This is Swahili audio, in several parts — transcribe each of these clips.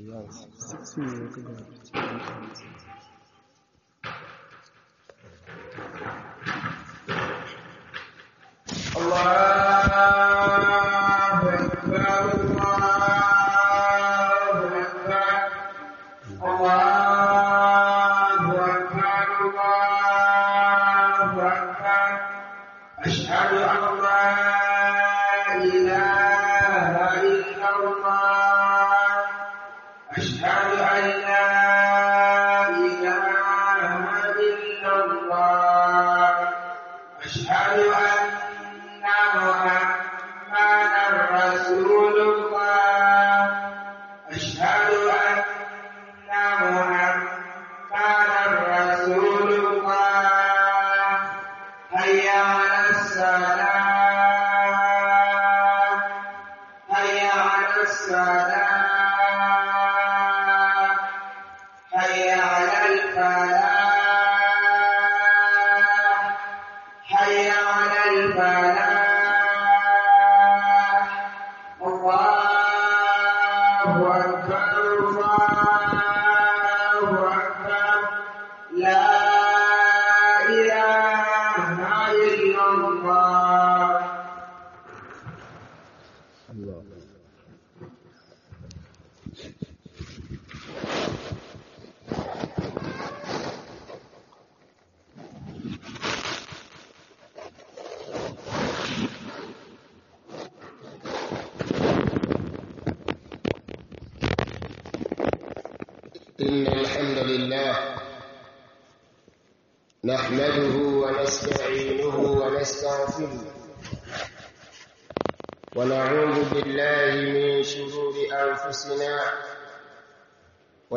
years, six years ago, Allah.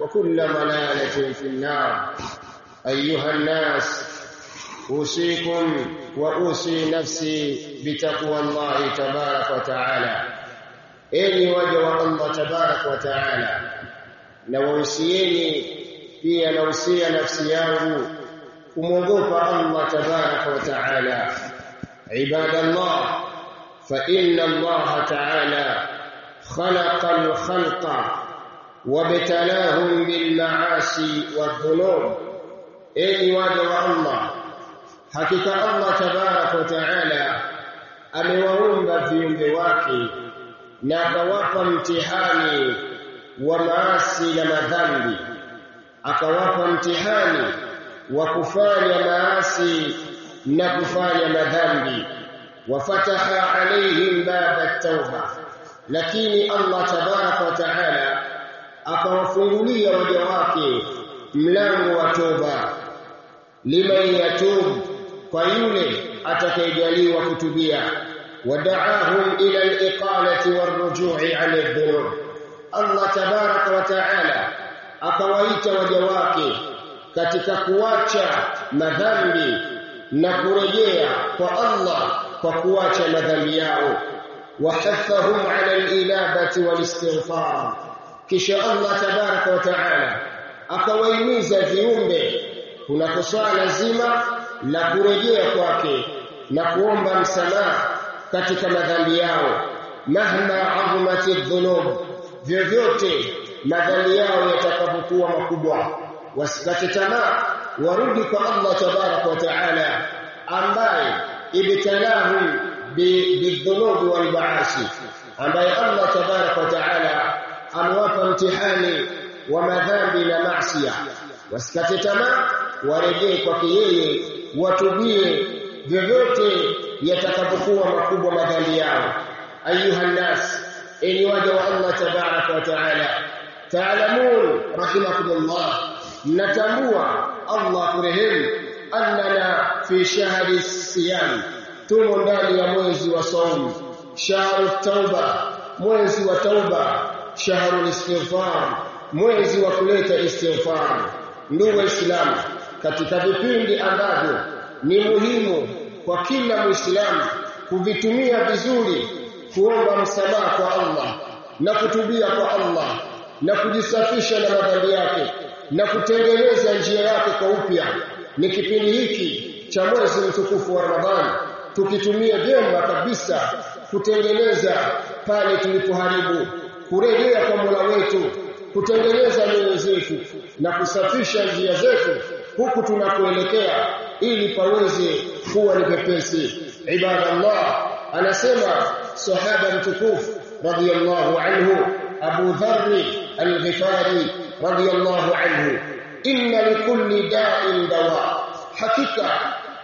وكل ضلالة في النار. أيها الناس أوصيكم وأوصي نفسي بتقوى الله تبارك وتعالى. إني وجه الله تبارك وتعالى. لو نوصيني في أوصي نفسي كموقوف الله تبارك وتعالى. عباد الله فإن الله تعالى خلق الخلق wabtalahum bilmaasi ma'asi wadh-dhunub enyi waja wa Allah hakika Allah tabaraka wa taala amewaumba viumbe wake na akawapa mtihani wa maasi na madhambi akawapa mtihani wa kufanya maasi na kufanya madhambi wafataha alaihim baba tauba lakini Allah tabaraka wa taala akawafungulia waja wake mlango wa toba liman yatub kwa yule atakayejaliwa kutubia ودعاهم إلى الإقالة والرجوع عن الذنوب الله تبارك وتعالى akawaita waja wake katika kuacha madhambi na kurejea kwa Allah kwa kuacha madhambi yao wahathahum ala al-inabati wal-istighfar kisha Allah tabaraka wa taala akawahimiza viumbe kuna swala zima la kurejea kwake na kuomba msamaha katika madhambi yao. Mahma azmati dhunub vyovyote madhambi yao yatakapokuwa makubwa wasikate tamaa warudi kwa Allah tabaraka wa taala ambaye ibtalahum bidhunub walbaasi ambaye Allah tabaraka wa taala amewapa mtihani wa madhambi na maasiya. Wasikate tamaa warejee kwake yeye watubie vyovyote yatakapokuwa makubwa madhambi yao. Ayuha nnas enyi waja wa Allah tabaraka wa taala taalamun rahimakumullah natambua Allah kurehemu annana fi shahri siyam tumo ndani ya mwezi wa saumu shahru tauba mwezi wa tauba shahru istighfar mwezi wa kuleta istighfar. Ndugu waislamu katika vipindi ambavyo ni muhimu kwa kila muislamu kuvitumia vizuri kuomba msamaha kwa Allah na kutubia kwa Allah na kujisafisha na madhambi yake na kutengeneza njia yake kwa upya ni kipindi hiki cha mwezi mtukufu wa Ramadhani tukitumia jema kabisa kutengeneza pale tulipoharibu kurejea kwa Mola wetu kutengeneza nyoyo zetu na kusafisha njia zetu huku tunakoelekea ili paweze kuwa ni pepesi. Ibadallah anasema sahaba mtukufu radiyallahu anhu Abu Dharr al-Ghifari radiyallahu anhu inna likulli da'in dawa. Hakika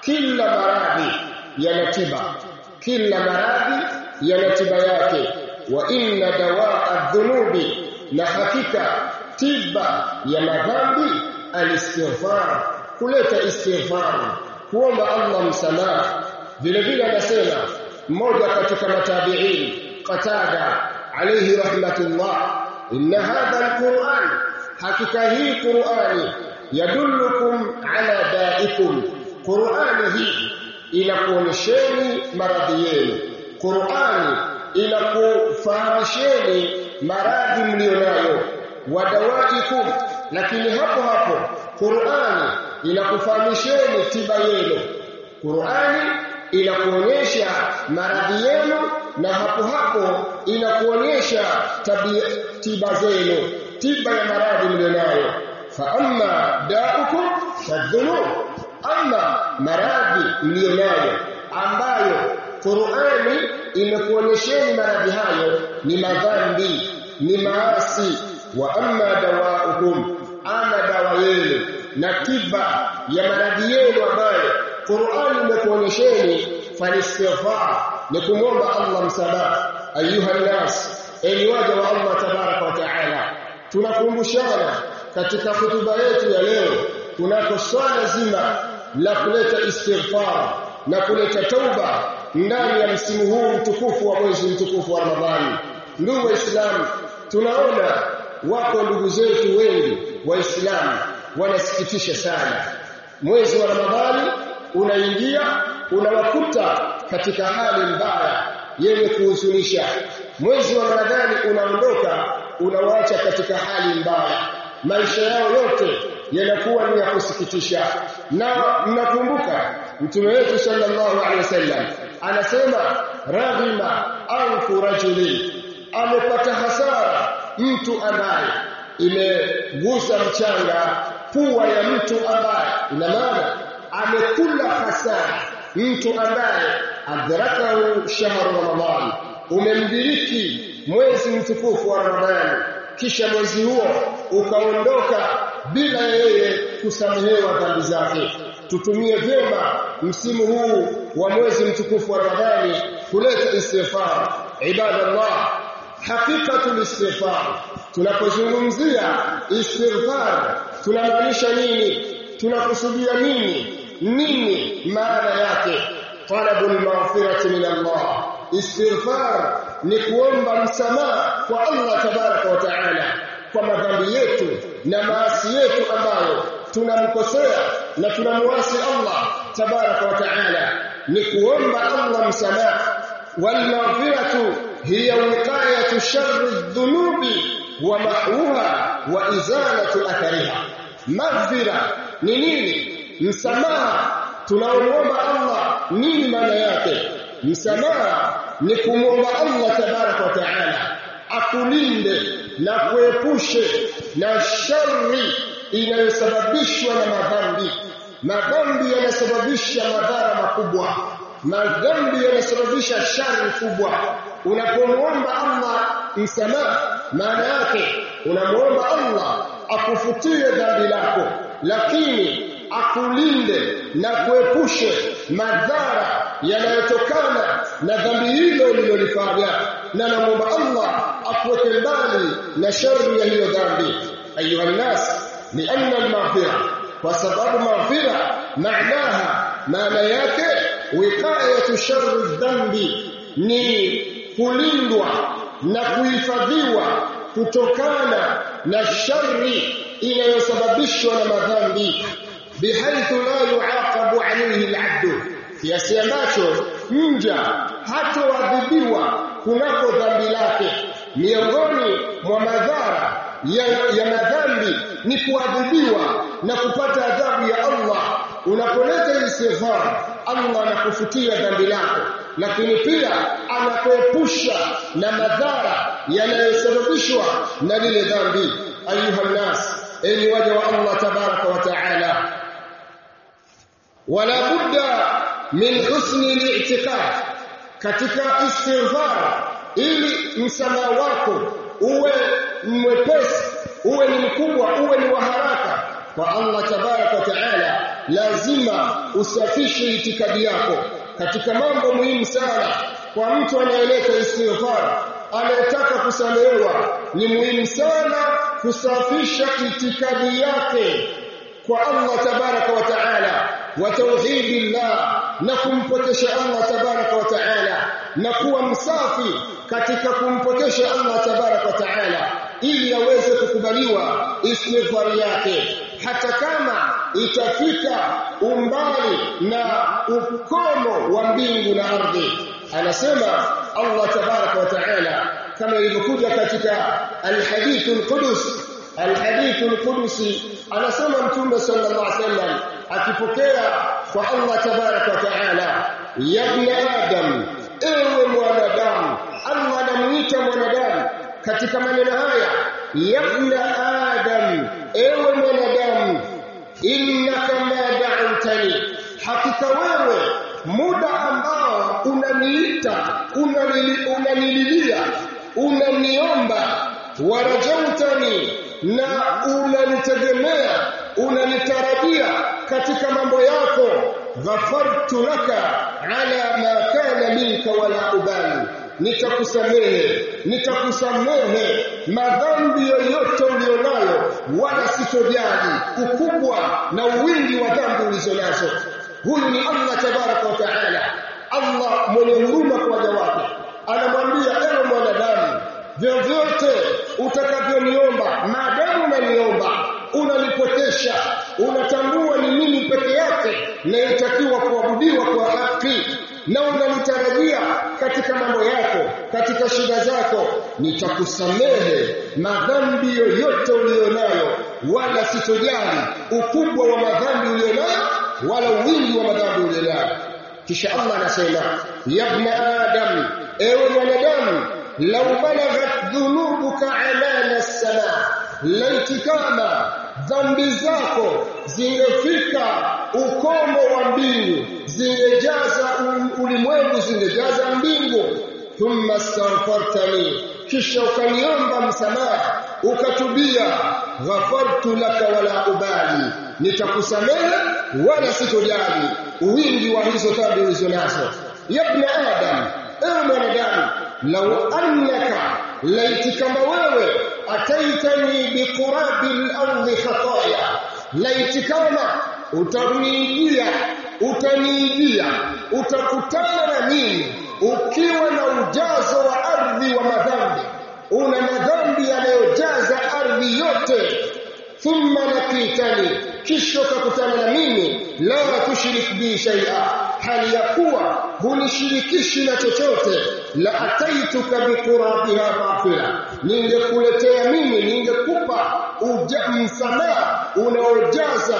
kila maradhi yana tiba kila maradhi yana tiba yake wa inna dawaa adh-dhunubi na hakika tiba ya madhambi al-istighfar kuleta istighfar kuomba Allah msamaha. Vile vile anasema mmoja katika matabi'in qatada alayhi rahmatullah inna hadha alquran hakika hii qurani yadullukum ala da'ikum. Qurani hii inakuonyesheni maradhi yenu. Qurani inakufahamisheni maradhi mlionayo wadawaikum lakini hapo hapo qurani inakufahamisheni tiba yenu. Qurani inakuonyesha maradhi yenu na hapo hapo inakuonyesha tiba zenu tiba ya maradhi mlionayo. Fa amma da'ukum fadhunub amma maradhi mlionayo ambayo Qur'ani imekuonyesheni maradhi hayo ni madhambi ni maasi. Wa amma dawaukum ana dawa yenu na tiba ya maradhi yenu ambayo Qur'ani imekuonyesheni. Falistighfar ni kumwomba Allah msamaha ayuha nas enyi waja wa Allah tabaraka wa taala tunakumbushana katika hutuba yetu ya leo tunako swala zima la kuleta istighfar na kuleta tauba ndani ya msimu huu mtukufu wa mwezi mtukufu wa Ramadhani ndugu waislamu tunaona wako ndugu zetu wengi waislamu wanasikitisha sana. Mwezi wa Ramadhani unaingia unawakuta katika hali mbaya yenye kuhuzunisha. Mwezi wa Ramadhani unaondoka unawaacha katika hali mbaya. Maisha yao yote yanakuwa ni ya kusikitisha. Na mnakumbuka mtume wetu sallallahu alaihi wasallam anasema raghima anfu rajulin amepata hasara mtu ambaye imegusa mchanga pua ya mtu ambaye ina maana amekula hasara mtu ambaye adrakahu shahru ramadhani umemdiriki mwezi mtukufu wa ramadhani kisha mwezi huo ukaondoka bila yeye kusamehewa dhambi zake tutumie vyema msimu huu wa mwezi mtukufu wa ramadhani kuleta istighfar. Ibadallah hakikatul istighfar. Tunapozungumzia istighfar tunamaanisha nini? Tunakusudia nini? Nini maana yake? Talabul maghfirati min Allah. Istighfar ni kuomba msamaha kwa Allah tabaraka wa taala kwa madhambi yetu na maasi yetu ambayo tunamkosea na tunamuasi Allah tabaraka wa taala ni kuomba Allah msamaha wal maghfiratu hiya wiqayatu sharri dhunubi wa mahwuha wa izalatu athariha maghfira ni nini msamaha tunaomba Allah nini maana yake msamaha ni kumwomba Allah tabaraka wa taala akulinde na kuepushe na shari inayosababishwa na madhambi. Madhambi yanasababisha madhara makubwa. Madhambi yanasababisha shari kubwa. Unapomwomba Allah msamaha maana yake unamwomba Allah akufutie dhambi lako lakini akulinde na kuepushe madhara yanayotokana na dhambi hilo lilolifanya na namwomba Allah akuweke mbali na shari ya hiyo dhambi. Ayuha nnas lianna almaghfira. Kwa sababu maghfira maanaha maana yake wiqayatu sharri dhambi ni kulindwa na kuhifadhiwa kutokana na shari inayosababishwa na madhambi. Bihaithu la yuaqabu alayhi alabd kiasi ambacho mja hatoadhibiwa kunako dhambi lake. Miongoni mwa madhara ya, madhambi ni kuadhibiwa na kupata adhabu ya Allah. Unapoleta istighfar Allah anakufutia dhambi lako. Lakini pia anakuepusha na madhara yanayosababishwa na lile dhambi. Ayuha nas enyi waja wa Allah tabaraka wa taala. Wala budda min husni al-i'tiqad katika istighfar ili msamaha wako uwe mwepesi uwe ni mkubwa uwe ni wa haraka. Kwa Allah tabaraka taala lazima usafishe itikadi yako katika mambo muhimu sana. Kwa mtu anayeleta istighfar anayetaka kusamehewa ni muhimu sana kusafisha itikadi yake. Kwa Allah tabaraka wa taala wa tauhidillah na kumpokesha Allah tabaraka wa taala na kuwa msafi katika kumpokesha Allah tabaraka wa taala ili aweze kukubaliwa istighfar yake hata kama itafika umbali na ukomo wa mbingu na ardhi anasema Allah tabaraka wa taala kama ilivyokuja katika alhadith alqudus alhadith alqudusi anasema mtume sallallahu alaihi wasallam akipokea kwa Allah tabaraka wa taala. Ya adam ewe mwanadamu Allah anamuita mwanadamu katika maneno haya ya adam ewe mwanadamu innaka ma da'utani hakika wewe muda ambao unaniita unanililia unaniomba warajautani na unanitegemea unanitarajia katika mambo yako ghafartu laka ala ma kana minka wala ubali. Nitakusamehe nitakusamehe madhambi yoyote ulionayo wala sitojali ukubwa na uwingi wa dhambi ulizonazo. Huyu ni Allah tabaraka wa taala. Allah mwenye huruma kwa waja wake. Anamwambia ewe mwanadamu vyovyote utakavyoniomba maadamu unaniomba unanipotesha unatambua ni mimi peke yake nayetakiwa kuabudiwa kwa haki na unalitarajia katika mambo yako katika shida zako nitakusamehe madhambi yoyote uliyonayo wala sitojali ukubwa wa madhambi uliyonayo wala wingi wa madhambi ulionayo. Kisha Allah anasema yabna adam ewe mwanadamu law balaghat dhunubuka alana as-sama laiti dhambi zako zingefika ukomo wa mbingu zingejaza ulimwengu zingejaza mbingu. Thumma astaghfartani kisha ukaniomba msamaha ukatubia. Ghafartu laka wala ubali nitakusamehe wala sitojali wingi wa hizo dhambi ulizonazo. Yabna adam ewe mwanadamu lau annaka laiti kama wewe ataitani biqurabi al-ardi khataya. Laiti kama utaniijia utaniijia utakutana na mimi ukiwa na ujazo wa ardhi wa madhambi. Una madhambi yanayojaza ardhi yote. Thumma lakitani kisha utakutana na mimi la tushrik bi shay'a. Hali ya kuwa hunishirikishi na chochote la ataituka biqurabiha maghfira ningekuletea mimi ningekupa msamaha unaojaza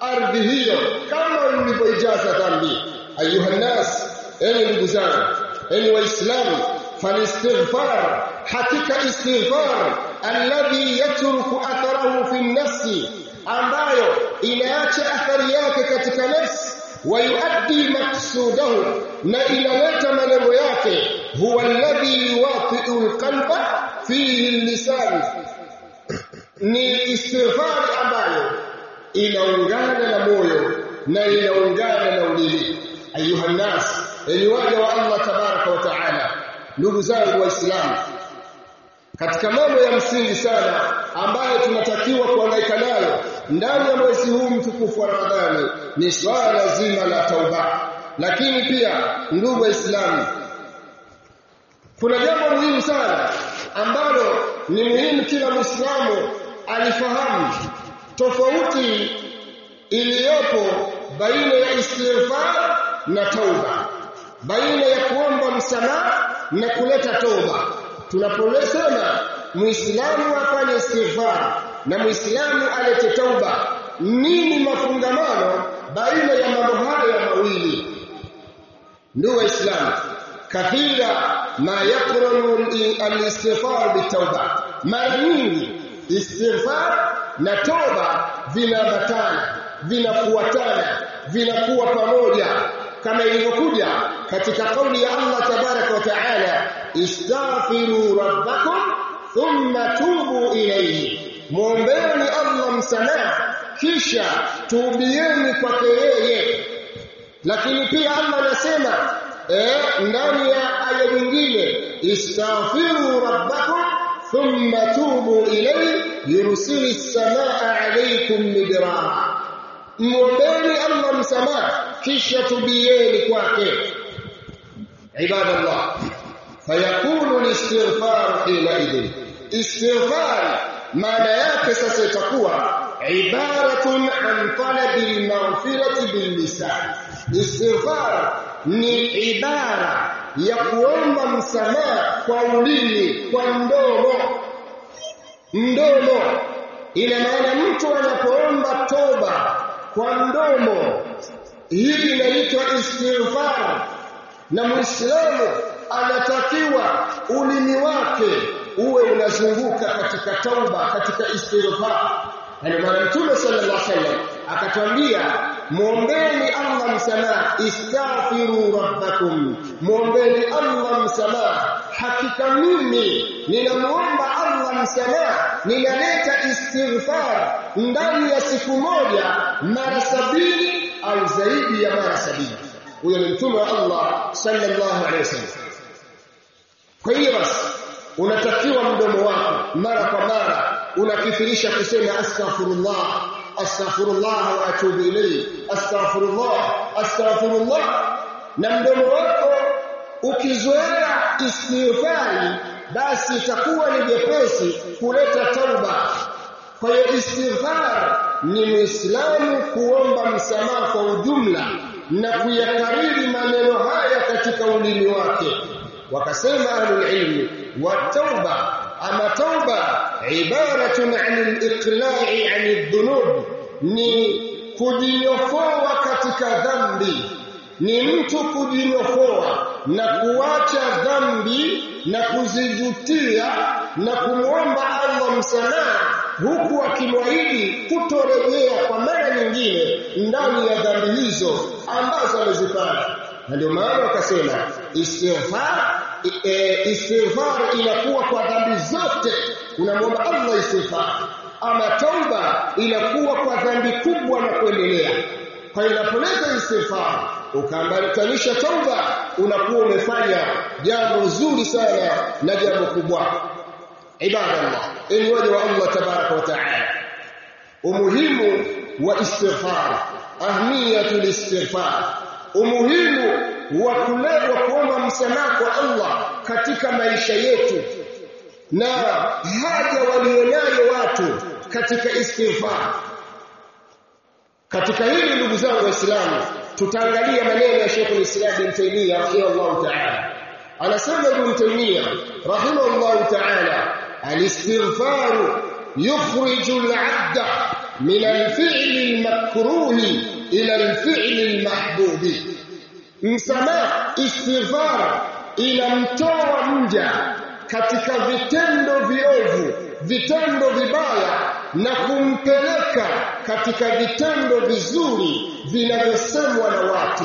ardhi hiyo kama ulivyoijaza dhambi ayuha nas enyi ndugu zangu enyi waislamu falistighfar hakika istighfar alladhi yatruku atharahu fi nafsi ambayo inaacha athari yake katika nafsi ويؤدي مقصوده na inaleta malengo yake huwa alladhi yuwafi'u alqalba fihi lisan ni istighfar ambayo inaungana na moyo na inaungana na ulimi ayuha nas enyi waja wa Allah tabaraka wa taala ndugu zangu waislamu katika mambo ya msingi sana ambayo tunatakiwa kuangaika nayo ndani ya mwezi huu mtukufu wa Ramadhani ni swala zima la tauba. Lakini pia ndugu waislamu kuna jambo muhimu sana ambalo ni muhimu kila muislamu alifahamu. Tofauti iliyopo baina ya istighfar na tauba. Baina ya kuomba msamaha na kuleta toba tunaposema muislamu afanye istighfar na muislamu alete tauba. Nini mafungamano baina ya mambo haya mawili? Ndugu waislamu kathira ma yakrunu al-istighfar bitauba. Mara nyingi istighfar na toba vinaambatana vinafuatana vinakuwa pamoja. Kama ilivyokuja katika kauli ya Allah tabaraka wa taala istaghfiru rabbakum thumma tubu ilayhi. Muombeeni Allah msamaha. Kisha tuubieni kwake yeye. Lakini pia Allah anasema eh ndani ya aya nyingine istaghfiru rabbakum thumma tubu ilayhi yursilis samaa alaykum midrara. Muombeeni Allah msamaha kisha tubieni kwake. Ibadallah fayakunu istighfar ila idhin istighfar maana yake sasa itakuwa ibaratun an talabi almaghfirati billisan istighfar ni ibara ya kuomba msamaha kwa ulimi kwa mdomo mdomo ina maana mtu anapoomba toba kwa mdomo hivi inaitwa istighfar na muislamu anatakiwa ulimi wake uwe unazunguka katika tauba katika istighfar. Na maana mtume sallallahu alaihi wasallam akatwambia muombeeni Allah msamaha istaghfiru rabbakum. Muombeeni Allah msamaha. Hakika mimi ninamuomba Allah msamaha ninaleta istighfar ndani ya siku moja mara sabini au zaidi ya mara sabini. Huyo ni mtume wa Allah sallallahu alaihi wasallam. Kwa hiyo basi unatakiwa mdomo wako mara kwa mara unakithirisha kusema astaghfirullah astaghfirullah wa atubu ilayhi astaghfirullah astaghfirullah. Na mdomo wako ukizoea istighfari basi itakuwa ni jepesi kuleta tauba. Kwa hiyo istighfar ni muislamu kuomba msamaha kwa ujumla na kuyakariri maneno haya katika ulimi wake wakasema ahlul ilmi wa tauba ama tauba ibaratun anil iqla'i anid dhunub ni kujinyofoa katika dhambi. Ni mtu kujinyofoa na kuacha dhambi na kuzijutia na kumwomba Allah msamaha huku akimwahidi kutorejea kwa mara nyingine ndani ya dhambi hizo ambazo amezifanya na ndio maana wakasema istighfar e, istighfar inakuwa kwa dhambi zote. Unamwomba Allah istighfar. Ama tauba inakuwa kwa dhambi kubwa na kuendelea. Kwa hiyo unapoleta istighfar ukaambatanisha tauba unakuwa umefanya jambo zuri sana na jambo kubwa. Ibadallah ili waje wa Allah tabaraka wa taala. Umuhimu wa istighfar ahmiyatul istighfar umuhimu wa kulewa kuomba msamaha kwa Allah katika maisha yetu na haja walionayo watu katika istighfar. Katika hili ndugu zangu waislamu tutaangalia maneno ya Sheikh al-Islam Ibn Taymiyyah rahimahullah ta'ala. Anasema Ibn Taymiyyah rahimahullah ta'ala al-istighfar yukhriju al-'abda min al-fi'li al-makruh ila al-fi'li al-mahbub msamaha istighfar inamtoa mja. Katika vitendo viovu vitendo vibaya na kumpeleka katika vitendo vizuri vinavyosemwa na watu.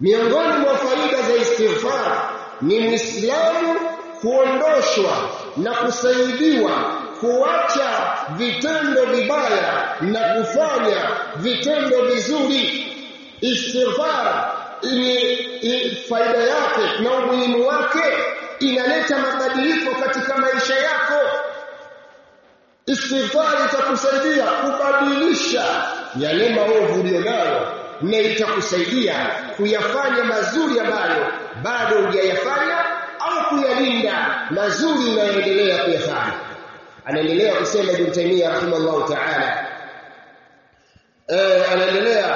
Miongoni mwa faida za istighfar ni muislamu kuondoshwa na kusaidiwa kuacha vitendo vibaya na kufanya vitendo vizuri. Istighfar ni faida yake na umuhimu wake. Inaleta mabadiliko katika maisha yako. Istighfar itakusaidia kubadilisha yale maovu uliyonayo na itakusaidia kuyafanya mazuri ambayo bado hujayafanya au kuyalinda mazuri unayoendelea kuyafanya anaendelea kusema Ibn Taymiyyah rahimahullah ta'ala. Eh anaendelea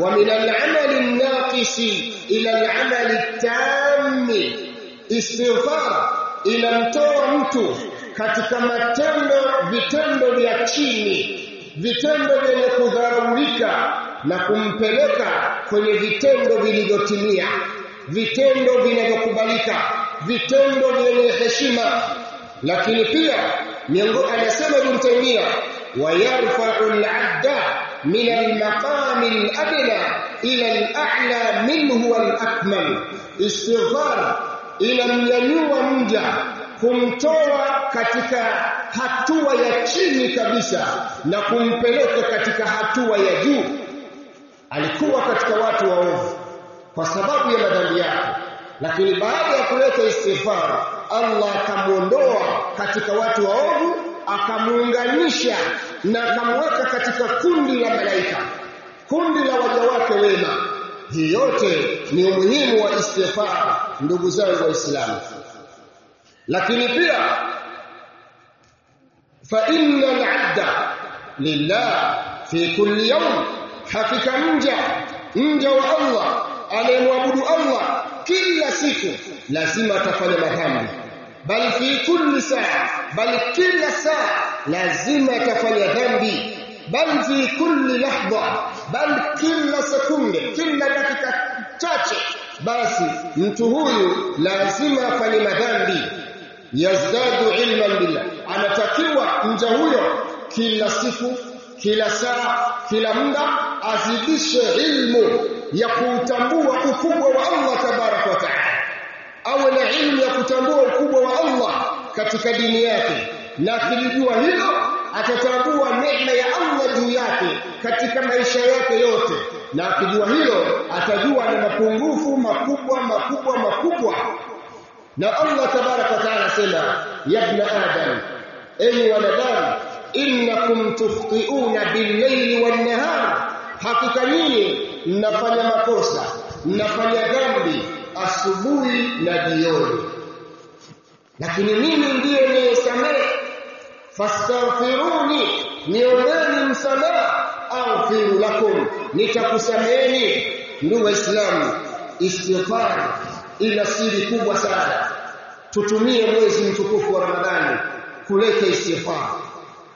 wa min al-amali an-naqisi ila al-amali at-tammi. Istighfar inamtoa mtu katika matendo vitendo vya chini vitendo vyenye kudharaulika na kumpeleka kwenye vitendo vilivyotimia vitendo vinavyokubalika vitendo vyenye heshima. Lakini pia miongo anasema Ibn Taymiyyah wayarfa'u al-'abda min al-maqami al-adna ila al-a'la minhu al-akmal istighfar inamnyanyua mja kumtoa katika hatua ya chini kabisa na kumpeleka katika hatua ya juu. Alikuwa katika watu waovu kwa sababu ya madhambi yake. Lakini baada ya kuleta istighfar Allah akamwondoa katika watu waovu akamuunganisha na akamweka katika kundi la malaika kundi la waja wake wema. Hii yote ni umuhimu wa istighfar ndugu zangu waislamu. Lakini pia fa inna al-'abda lillah fi kulli yawm hakika mja mja wa Allah anayemwabudu Allah kila siku lazima atafanya madhambi bali fi kulli saa bali kila saa lazima atafanya dhambi. Bali fi kulli lahdha bali kila sekunde kila dakika chache basi mtu huyu lazima afanye madhambi. Yazdadu ilman billah anatakiwa mja huyo kila siku kila saa kila muda azidishe ilmu ya kuutambua ukubwa wa Allah tabaraka wa taala awe na ilmu ya kutambua ukubwa wa Allah katika dini yake. Na akilijua hilo atatambua neema ya Allah juu yake katika maisha yake yote. Na akijua hilo atajua na mapungufu makubwa makubwa makubwa. Na Allah tabaraka taala sema ya ibn adam enyi wanadamu innakum tukhti'una bil-layli wan-nahar hakika nyinyi mnafanya makosa mnafanya dhambi asubuhi na jioni. Lakini mimi ndiye niyesamehe. Fastaghfiruni niombeni msamaha aghfiru lakum nitakusameheni ndugu waislamu istighfar ila siri kubwa sana. Tutumie mwezi mtukufu wa ramadhani kuleta istighfar.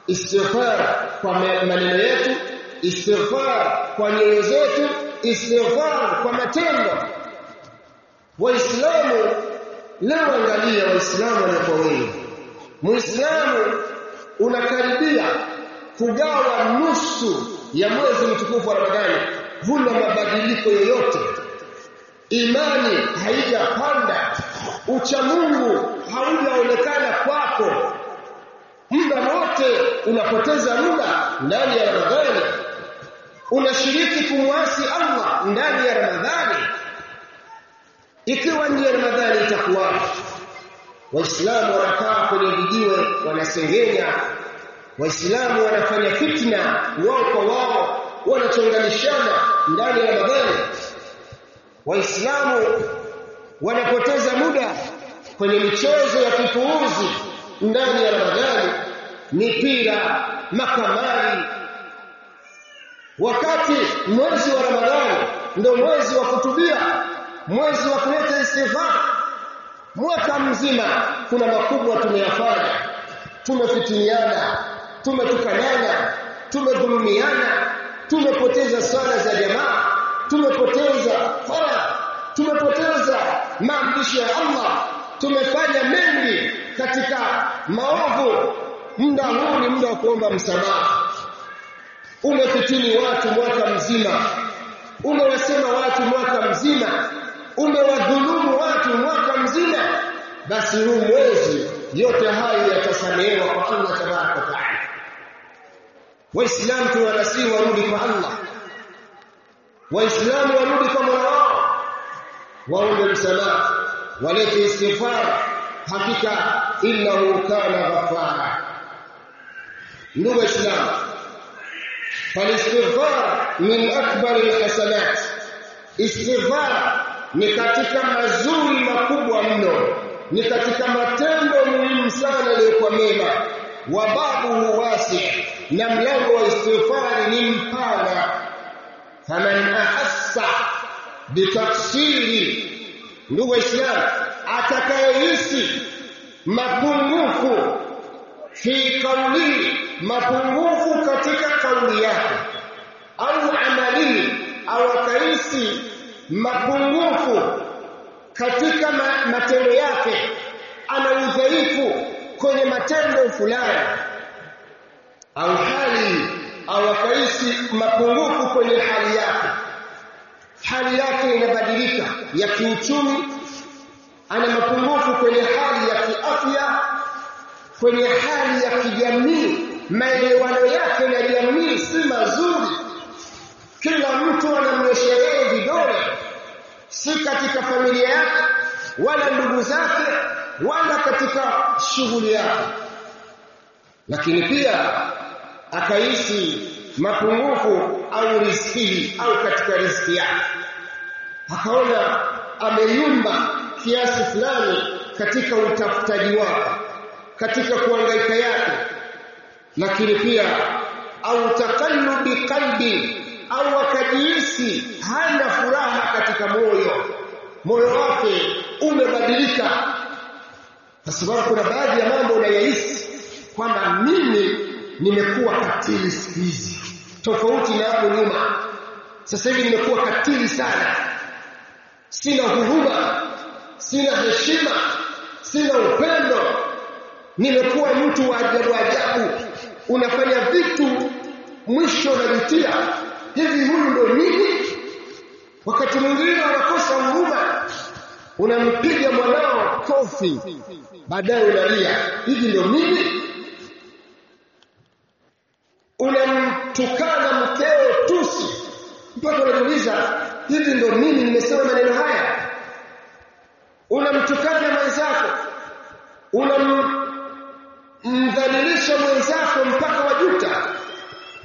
Istighfar kwa maneno yetu istighfar kwa nyoyo zetu istighfar kwa matendo waislamu leo angalia waislamu wanakuwa wengi muislamu unakaribia kugawa nusu ya mwezi mtukufu wa ramadhani huna mabadiliko yoyote. Imani haijapanda uchamungu haujaonekana kwako. Muda wote unapoteza muda ndani ya ramadhani. Unashiriki kumwasi Allah ndani ya ramadhani ikiwa ndio ramadhani itakuwa waislamu wanakaa kwenye vijiwe wanasengenya. Waislamu wanafanya fitna wao kwa wao wanachonganishana ndani ya Ramadhani waislamu wanapoteza muda kwenye michezo ya kipuuzi ndani ya Ramadhani mipira makamari. Wakati mwezi wa Ramadhani ndio mwezi wa kutubia mwezi wa kuleta istighfar mwaka mzima kuna makubwa tumeyafanya. Tumefitiniana tumetukanyana tumedhulumiana tumepoteza swala za jamaa tumepoteza fara tumepoteza maamrisho ya Allah. Tumefanya mengi katika maovu. Muda huu ni muda wa kuomba msamaha. Umefitini watu mwaka mzima. Umewasema watu mwaka mzima umewadhulumu watu mwaka mzima basi huu mwezi yote hayo yatasamehewa kwa Allah tabaraka taala waislamu tuwanasihi warudi kwa Allah waislamu warudi kwa Mola wao waombe msamaha walete istighfar hakika innahu kana ghafara ndugu waislamu falistighfar min akbar alhasanat istighfar ni katika mazuri makubwa mno. Ni katika matendo muhimu sana yaliyokuwa mema. Wa babuhu wasi na mlango wa istighfari ni mpana. Faman ahassa bitaksiri ndugu waislamu atakayehisi mapungufu fi kauli mapungufu katika kauli yake au amali au akahisi mapungufu katika ma, matendo yake ana udhaifu kwenye matendo fulani. Au hali au mapungufu kwenye hali yake. Hali yake inabadilika ya kiuchumi ana mapungufu kwenye hali ya kiafya kwenye hali ya kijamii. Maelewano yake na jamii si mazuri kila mtu anamnyoshelea vidole. Si katika familia yake wala ndugu zake wala katika shughuli yake. Lakini pia akaishi mapungufu au riziki au katika riziki yake. Akaona ameyumba kiasi fulani katika utafutaji wake katika kuangaika yake. Lakini pia au takallubi qalbi au akajihisi hana furaha katika moyo. Moyo wake umebadilika. Kwa sababu kuna baadhi ya mambo unayahisi kwamba mimi nimekuwa katili siku hizi. Tofauti na hapo nyuma. Sasa hivi nimekuwa katili sana. Sina huruma sina heshima sina upendo. Nimekuwa mtu wa ajabu ajabu. Unafanya vitu mwisho unajutia hivi huyu ndio mimi wakati mwingine unakosa huruma unampiga mwanao kofi baadaye unalia. Hivi ndio mimi unamtukana mkeo tusi. Mpaka unajiuliza hivi ndio mimi nimesema maneno haya? Unamtukana mwenzako unamdhalilisha mwenzako mpaka wajuta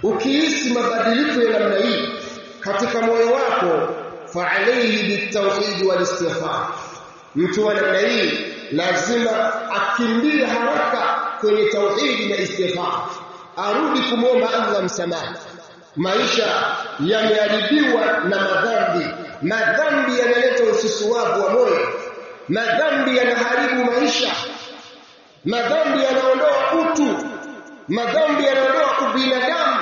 ukihisi mabadiliko ya namna hii katika moyo wako fa alayhi bitawhid wal istighfar. Mtu wa namna hii lazima akimbie haraka kwenye tauhidi na istighfar. Arudi kumwomba Allah msamaha. Maisha yameharibiwa na madhambi. Madhambi yanaleta ususuwavu wa moyo. Madhambi yanaharibu maisha. Madhambi yanaondoa utu. Madhambi yanaondoa ubinadamu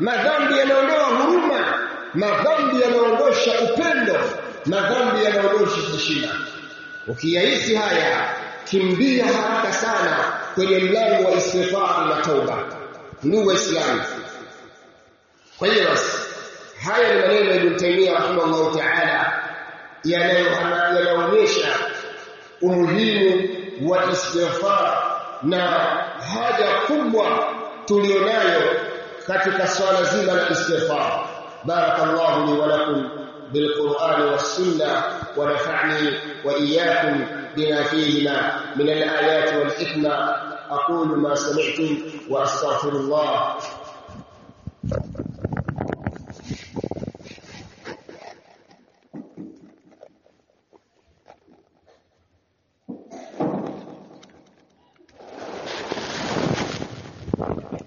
madhambi yanaondoa huruma madhambi yanaondosha upendo madhambi yanaondosha heshima. Ukiyahisi haya kimbia haraka sana kwenye mlango wa istighfari na tauba. Ndugu waislamu kwa hiyo basi haya ni maneno ya Ibn Taymiyyah rahimahullah ta'ala yanayoonyesha umuhimu wa istighfar na haja kubwa tulionayo katika swala zima la istighfar barakallahu li wa lakum بالقرآن والسنة ونفعني وإياكم بما فيهما من الآيات والحكمة aqulu ma sami'tum wa astaghfirullah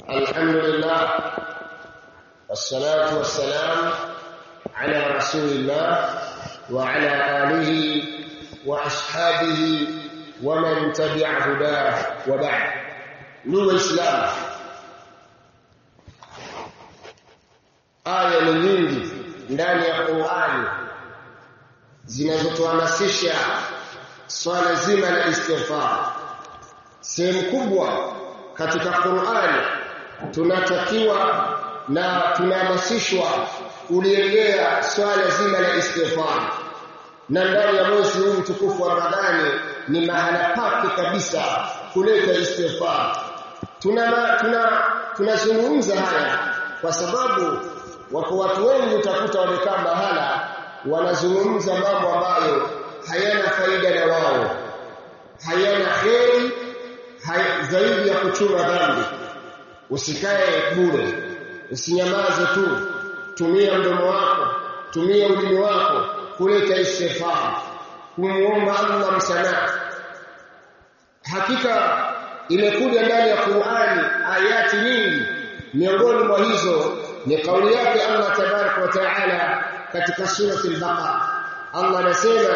الحمد لله والصلاة والسلام على رسول الله وعلى آله وأصحابه ومن تبع هداه وبعد نور الإسلام aya ni nyingi ndani ya Qur'ani zinazotuhamasisha swala zima la istighfar sehemu kubwa katika Qur'ani tunatakiwa na tunahamasishwa kuliendea swala zima la istighfar. Na ndani ya mwezi huu mtukufu wa Ramadhani ni mahala pake kabisa kuleta istighfar. Tuna tuna tunazungumza haya kwa sababu wako watu wengi utakuta wamekaa mahala wanazungumza mambo ambayo hayana faida na wao. Hayana heri hay, zaidi ya kuchuma dhambi. Usikae bure usinyamaze tu. Tumia mdomo wako. Tumia ulimi wako kuleta istighfar. Kumuomba Allah msamaha. Hakika imekuja ndani ya Qur'ani ayati nyingi. Miongoni mwa hizo ni kauli yake Allah tabarak wa taala katika sura al-Baqara. Allah anasema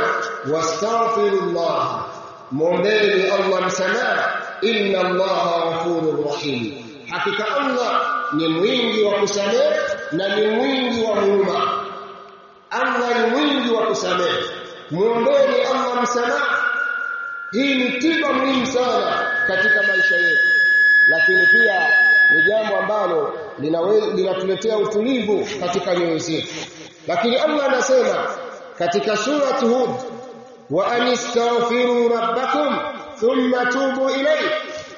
wastaghfirullah muombeeni Allah msamaha. Inna Allah ghafurur rahim. Hakika Allah ni mwingi wa kusamehe na ni mwingi wa huruma. Allah ni mwingi wa kusamehe. Muombeni Allah msamaha. Hii ni tiba muhimu sana katika maisha yetu. Lakini pia ni jambo ambalo linatuletea utulivu katika nyoyo zetu. Lakini Allah anasema katika sura Hud wa anistaghfiru rabbakum thumma tubu ilayhi.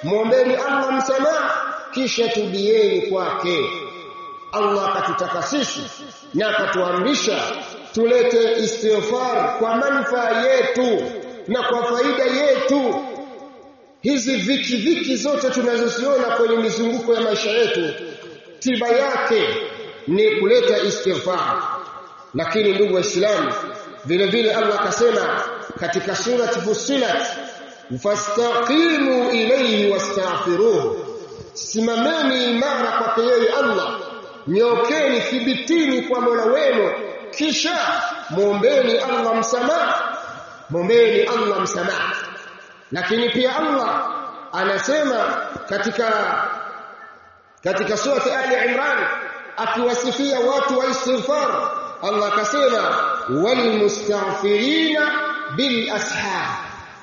Muombeni Allah msamaha kisha tubieni kwake. Allah akatutaka sisi na akatuamrisha tulete istighfar kwa manufaa yetu na kwa faida yetu. Hizi viki viki zote tunazoziona kwenye mizunguko ya maisha yetu tiba yake ni kuleta istighfar. Lakini ndugu waislamu vile vile Allah akasema katika surati Fussilat fastaqimu ilayhi wastaghfiruhu simameni imara kwake yeye Allah. Nyokeni thibitini kwa Mola wenu. Kisha muombeeni Allah msamaha. Muombeeni Allah msamaha. Lakini pia Allah anasema katika katika surati Ali Imran akiwasifia watu wa istighfar Allah akasema wal mustaghfirina bil ashab.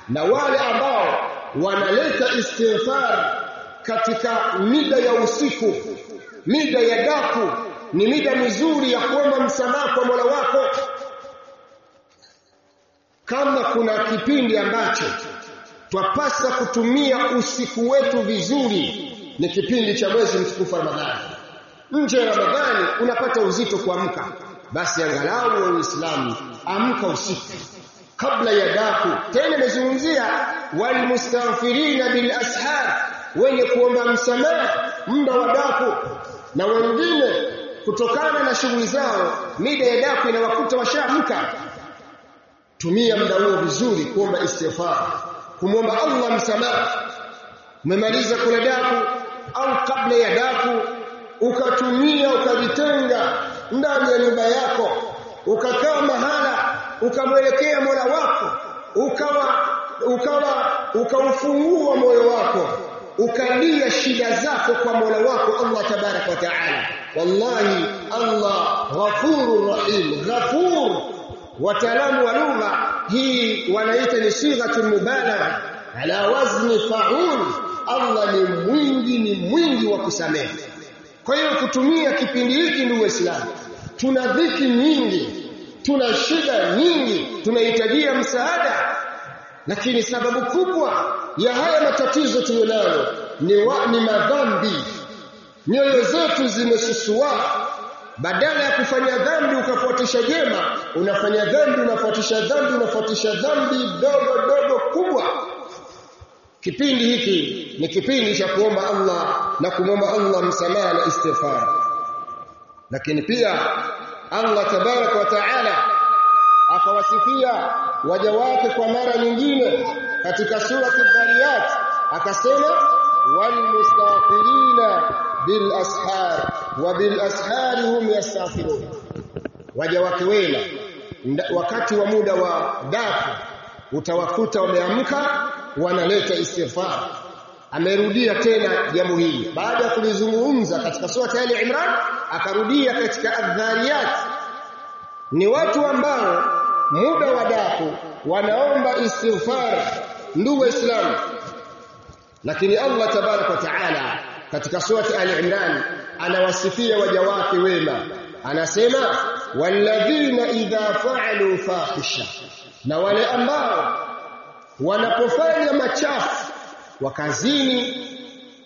Na wale ambao wanaleta istighfar katika mida ya usiku. Mida ya daku ni mida mizuri ya kuomba msamaha kwa Mola wako. Kama kuna kipindi ambacho twapasa kutumia usiku wetu vizuri ni kipindi cha mwezi mtukufu wa Ramadhani. Nje ya Ramadhani unapata uzito kuamka. Basi angalau wa Uislamu amka usiku. Kabla ya daku tena nimezungumzia walmustaghfirina bil ashar wenye kuomba msamaha muda wa daku na wengine kutokana na shughuli zao mida ya daku inawakuta washaamka. Tumia muda huo vizuri kuomba istighfar kumwomba Allah msamaha. Umemaliza kula daku au kabla ya daku ukatumia ukajitenga ndani ya nyumba yako ukakaa mahala ukamwelekea Mola wako ukawa ukawa ukaufungua moyo wako ukalia shida zako kwa Mola wako Allah tabarak wa taala. Wallahi Allah ghafurur rahim ghafur. Wataalamu wa lugha hii wanaita ni sighatu mubalagha ala wazni faul Allah ni mwingi ni mwingi wa kusamehe. Kwa hiyo kutumia kipindi hiki ndugu waislamu tuna dhiki nyingi tuna shida nyingi tunahitajia msaada lakini sababu kubwa ya haya matatizo tuliyonayo ni, ni madhambi. Nyoyo zetu zimesusua badala ya kufanya dhambi ukafuatisha jema unafanya dhambi unafuatisha dhambi unafuatisha dhambi dogo dogo kubwa. Kipindi hiki ni kipindi cha kuomba Allah na kumwomba Allah msamaha na istighfar. Lakini pia Allah tabaraka wa taala akawasifia waja wake kwa mara nyingine katika surati Dhariyat akasema walmustaghfirina bil ashar wa bil hum yastaghfirun waja wake wema wakati wa muda wa dafu utawakuta wameamka wanaleta istighfar. Amerudia tena jambo hili. Baada ya kulizungumza katika sura Ali Imran akarudia katika adhariyat ni watu ambao muda wa daku wanaomba istighfar ndugu waislamu. Lakini Allah tabarak wa taala katika surati al-Imran anawasifia waja wake wema. Anasema walladhina idha fa'alu fahisha. Na wale ambao wanapofanya machafu wakazini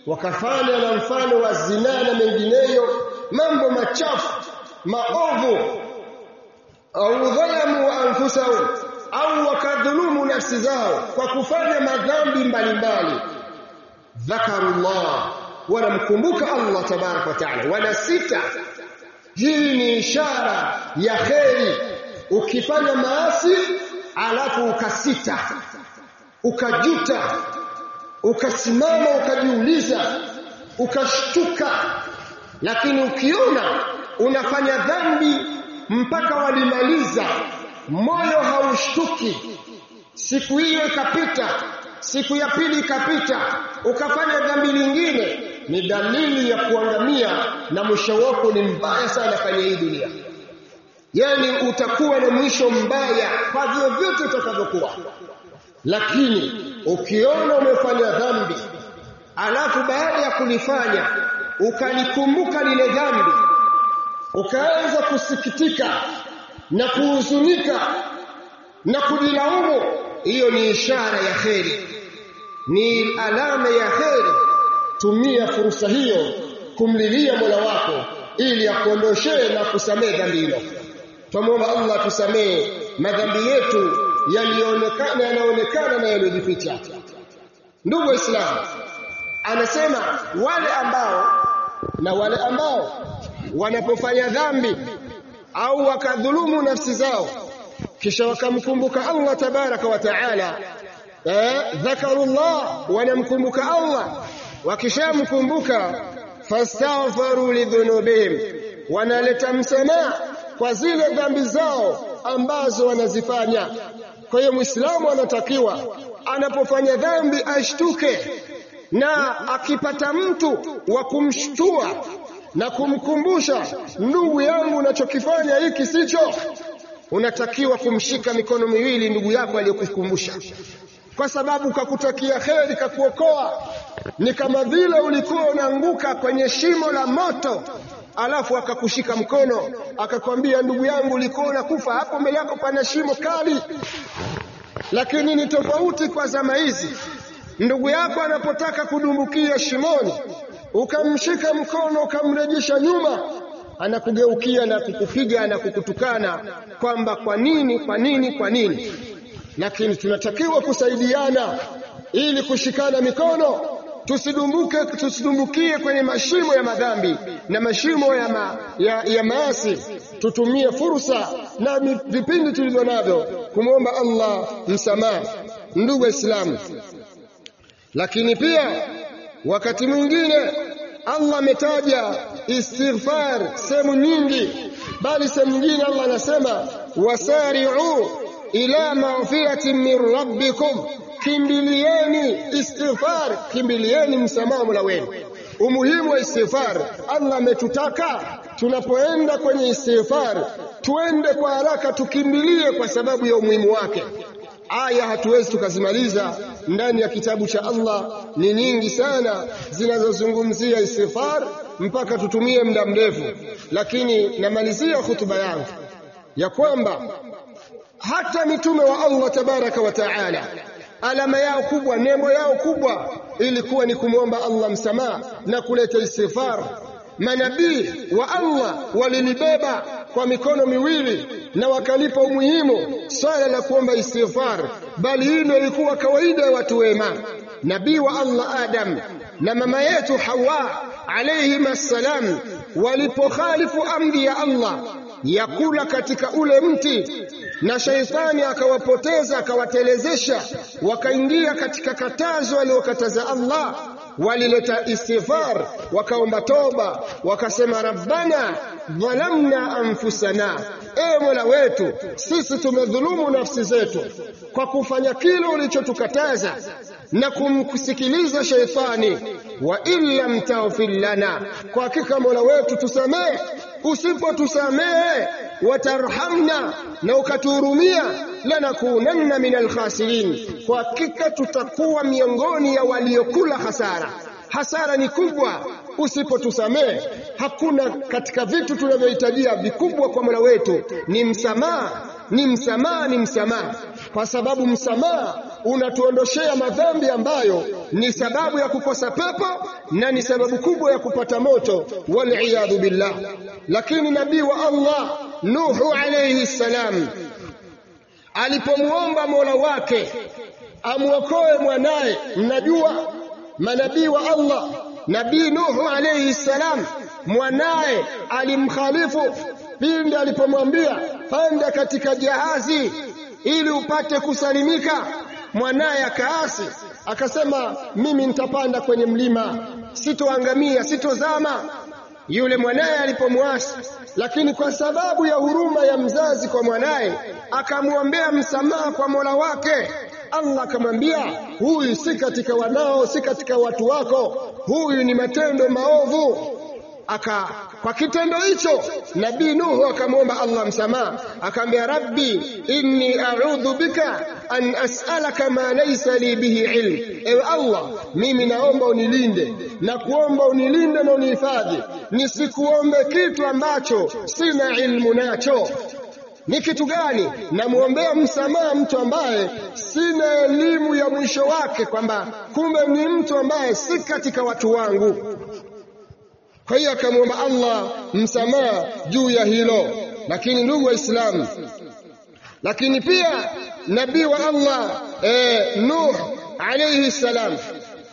wakafanya na mfano wa zinaa na mengineyo mambo machafu maovu au dhalamu anfusahum au wakadhulumu nafsi zao kwa kufanya madhambi mbalimbali. Dhakarullah wanamkumbuka Allah tabarak wa taala. Wanasita hii ni ishara ya kheri. Ukifanya maasi alafu ukasita ukajuta ukasimama ukajiuliza ukashtuka. Lakini ukiona unafanya dhambi mpaka walimaliza. Moyo haushtuki. Siku hiyo ikapita siku ya pili ikapita ukafanya dhambi nyingine, ni dalili ya kuangamia na mwisho wako ni mbaya sana kwenye hii dunia. Yani utakuwa na mwisho mbaya kwa vyovyote utakavyokuwa. Lakini ukiona umefanya dhambi alafu baada ya kulifanya ukalikumbuka lile dhambi ukaanza kusikitika na kuhuzunika na kujilaumu hiyo ni ishara ya kheri ni alama ya kheri tumia fursa hiyo kumlilia Mola wako ili akuondoshee na kusamehe dhambi hilo twamwomba Allah tusamehe madhambi yetu yaliyoonekana yanaonekana na yaliyojificha. Ndugu Waislamu, anasema wale ambao na wale ambao wanapofanya dhambi au wakadhulumu nafsi zao kisha wakamkumbuka Allah tabaraka wa taala eh dhakarullah wanamkumbuka Allah wakishamkumbuka fastaghfaru lidhunubihim wanaleta msamaha kwa zile dhambi zao ambazo wanazifanya. Kwa hiyo Muislamu anatakiwa anapofanya dhambi ashtuke, na akipata mtu wa kumshtua na kumkumbusha, ndugu yangu, unachokifanya hiki sicho, unatakiwa kumshika mikono miwili ndugu yako aliyokukumbusha, kwa sababu kakutakia kheri, kakuokoa. Ni kama vile ulikuwa unaanguka kwenye shimo la moto alafu akakushika mkono akakwambia ndugu yangu ulikuwa unakufa hapo mbele yako pana shimo kali. Lakini ni tofauti kwa zama hizi. Ndugu yako anapotaka kudumbukia shimoni ukamshika mkono ukamrejesha nyuma anakugeukia na kukupiga na kukutukana kwamba kwa nini kwa nini kwa nini. Lakini tunatakiwa kusaidiana ili kushikana mikono. Tusidumbuke tusidumbukie kwenye mashimo ya madhambi na mashimo ya, ma, ya, ya maasi. Tutumie fursa na vipindi tulivyo navyo kumwomba Allah msamaha. Ndugu waislamu lakini pia wakati mwingine Allah ametaja istighfar sehemu nyingi bali sehemu nyingine Allah anasema wasari'u ila maghfiratin min rabbikum. Kimbilieni istighfar kimbilieni msamaha Mola wenu. Umuhimu wa istighfar Allah ametutaka tunapoenda kwenye istighfar tuende kwa haraka tukimbilie kwa sababu ya umuhimu wake aya hatuwezi tukazimaliza ndani ya kitabu cha Allah. Ni nyingi sana zinazozungumzia istighfar mpaka tutumie muda mrefu. Lakini namalizia hutuba yangu ya kwamba hata mitume wa Allah tabaraka wa taala alama yao kubwa nembo yao kubwa ilikuwa ni kumwomba Allah msamaha na kuleta istighfar. Manabii wa Allah walilibeba kwa mikono miwili na wakalipa umuhimu swala la kuomba istighfar bali hii ndio ilikuwa kawaida ya watu wema. Nabii wa Allah Adam na mama yetu Hawa alayhim assalam walipokhalifu amri ya Allah ya kula katika ule mti na shaitani akawapoteza akawatelezesha wakaingia katika katazo aliyokataza Allah walileta istighfar wakaomba toba wakasema rabbana dhalamna anfusana. E mola wetu sisi tumedhulumu nafsi zetu kwa kufanya kile ulichotukataza na kumsikiliza sheitani wa illam taghfir lana. Kwa hakika mola wetu tusamehe usipotusamehe watarhamna na ukatuhurumia lanakunanna min alkhasirin kwa hakika tutakuwa miongoni ya waliokula hasara. Hasara ni kubwa. Usipotusamehe hakuna katika vitu tunavyohitajia vikubwa kwa Mola wetu. Ni msamaha ni msamaha ni msamaha. Kwa sababu msamaha unatuondoshea madhambi ambayo ni sababu ya kukosa pepo na ni sababu kubwa ya kupata moto waliyadhu billah. Lakini nabii wa Allah Nuhu alayhi salam alipomuomba Mola wake amwokoe mwanaye mnajua manabii wa Allah nabii Nuhu alayhi salam mwanaye alimkhalifu pindi alipomwambia panda katika jahazi ili upate kusalimika mwanaye akaasi akasema mimi nitapanda kwenye mlima. Sitoangamia sitozama. Yule mwanaye alipomwasi lakini kwa sababu ya huruma ya mzazi kwa mwanaye akamwombea msamaha kwa Mola wake. Allah akamwambia huyu si katika wanao si katika watu wako. Huyu ni matendo maovu aka kwa kitendo hicho nabii Nuhu akamwomba Allah msamaha. Akamwambia rabbi inni a'udhu bika an as'alaka ma laysa li bihi ilm. Ewe Allah mimi naomba unilinde. Na kuomba unilinde na unihifadhi. Nisikuombe kitu ambacho sina ilmu nacho. Ni kitu gani? Namwombea msamaha mtu ambaye sina elimu ya mwisho wake kwamba kumbe ni mtu ambaye si katika watu wangu kwa hiyo akamwomba Allah msamaha juu ya hilo. Lakini ndugu waislamu lakini pia nabii wa Allah eh, Nuh alayhi salam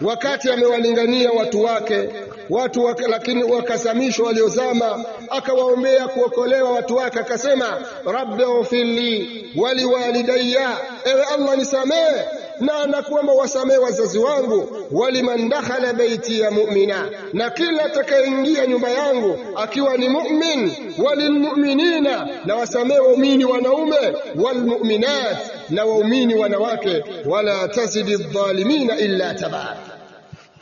wakati amewalingania watu wake watu wake, lakini wakazamishwa waliozama akawaombea kuokolewa watu wake akasema rabbi ghfirli wali walidayya ewe Allah nisamehe na nakuomba wasamehe wazazi wangu waliman dakhala baiti ya mu'mina. Na kila atakayeingia nyumba yangu akiwa ni mu'min walilmu'minina na wasamehe waumini wanaume walmu'minat na waumini wanawake. Wala tazidi dhalimina illa tabara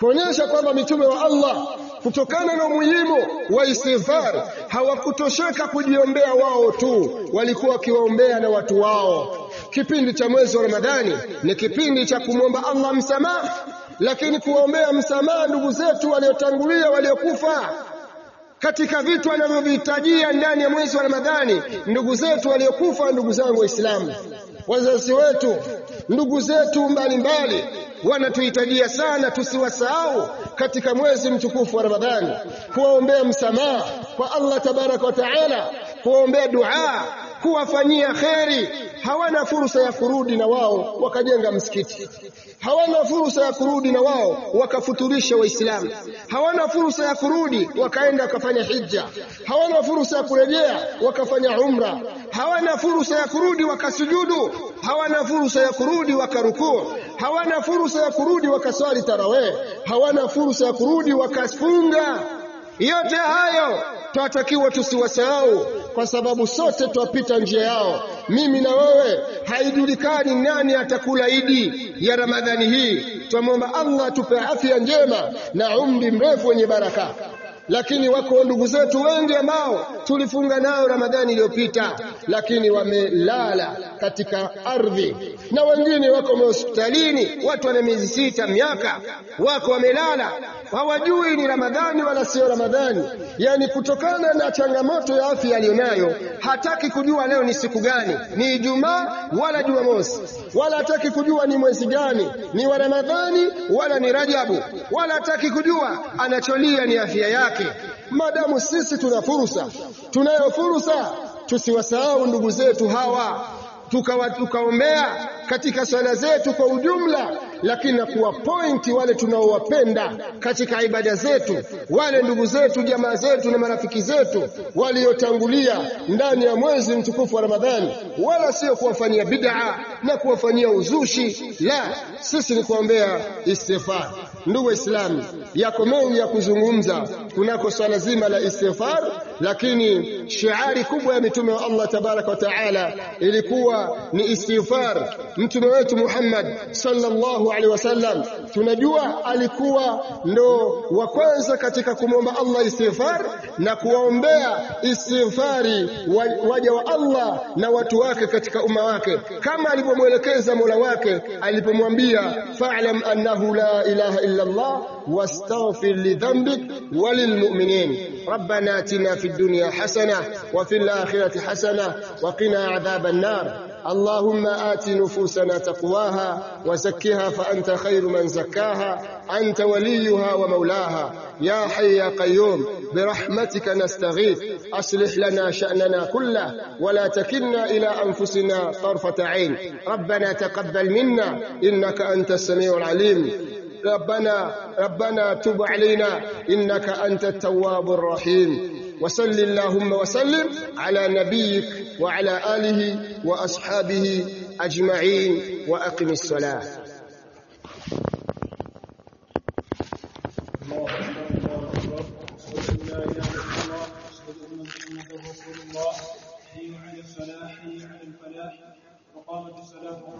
kuonyesha kwamba mitume wa Allah kutokana na umuhimu wa istighfar hawakutosheka kujiombea wao tu walikuwa wakiwaombea na watu wao. Kipindi cha mwezi wa Ramadhani ni kipindi cha kumwomba Allah msamaha lakini kuwaombea msamaha ndugu zetu waliotangulia waliokufa. Katika vitu wanavyovihitajia ndani ya mwezi wa Ramadhani ndugu zetu waliokufa ndugu zangu waislamu wazazi wetu ndugu zetu mbalimbali wanatuhitajia sana tusiwasahau katika mwezi mtukufu wa Ramadhani. Kuwaombea msamaha kwa Allah tabaraka wa taala kuwaombea dua kuwafanyia kheri. Hawana fursa ya kurudi na wao wakajenga msikiti. Hawana fursa ya kurudi na wao wakafuturisha waislamu. Hawana fursa ya kurudi wakaenda wakafanya hija hawana fursa ya kurejea wakafanya umra. Hawana fursa ya kurudi wakasujudu. Hawana fursa ya kurudi wakarukuu. Hawana fursa ya kurudi wakaswali tarawee. Hawana fursa ya kurudi wakafunga. Yote hayo twatakiwa tusiwasahau kwa sababu sote twapita njia yao. Mimi na wewe haijulikani nani atakula idi ya ramadhani hii. Twamwomba allah tupe afya njema na umri mrefu wenye baraka lakini wako ndugu zetu wengi ambao tulifunga nao Ramadhani iliyopita, lakini wamelala katika ardhi, na wengine wako hospitalini, watu wana miezi sita, miaka, wako wamelala, hawajui ni Ramadhani wala sio Ramadhani. Yani kutokana na changamoto ya afya aliyonayo, hataki kujua leo ni siku gani, ni Ijumaa wala Jumamosi, wala hataki kujua ni mwezi gani, ni wa Ramadhani wala ni Rajabu, wala hataki kujua, anacholia ni afya yake yake. Madamu sisi tuna fursa, tunayo fursa, tusiwasahau ndugu zetu hawa tukawa tukaombea katika sala zetu kwa ujumla, lakini na kuwa pointi wale tunaowapenda katika ibada zetu, wale ndugu zetu, jamaa zetu na marafiki zetu waliotangulia ndani ya mwezi mtukufu wa Ramadhani, wala sio kuwafanyia bid'a na kuwafanyia uzushi. La, sisi ni kuombea istighfar. Ndugu Waislamu, yako mengi ya kuzungumza kunako swala zima la istighfar, lakini shiari kubwa ya mitume wa Allah tabaraka wa taala ilikuwa ni istighfar. Mtume wetu Muhammad sallallahu alaihi wasallam. Tunajua alikuwa ndo wa kwanza katika kumwomba Allah istighfar na kuwaombea istighfari waja wa Allah na watu wake katika umma wake, kama alivyomwelekeza Mola wake alipomwambia fa'lam annahu la ilaha illa Allah wastaghfir lidhanbik walilmu'minin fid dunya hasana wa fil akhirati hasana wa qina adhaban nar اللهم آت نفوسنا تقواها وزكها فأنت خير من زكاها. أنت وليها ومولاها. يا حي يا قيوم برحمتك نستغيث. أصلح لنا شأننا كله ولا تكلنا إلى أنفسنا طرفة عين. ربنا تقبل منا إنك أنت السميع العليم. ربنا ربنا تب علينا إنك أنت التواب الرحيم. وصل اللهم وسلم على نبيك وعلى آله وأصحابه أجمعين وأقم الصلاة. حي على الصلاة حي على الفلاح وقامت الصلاة.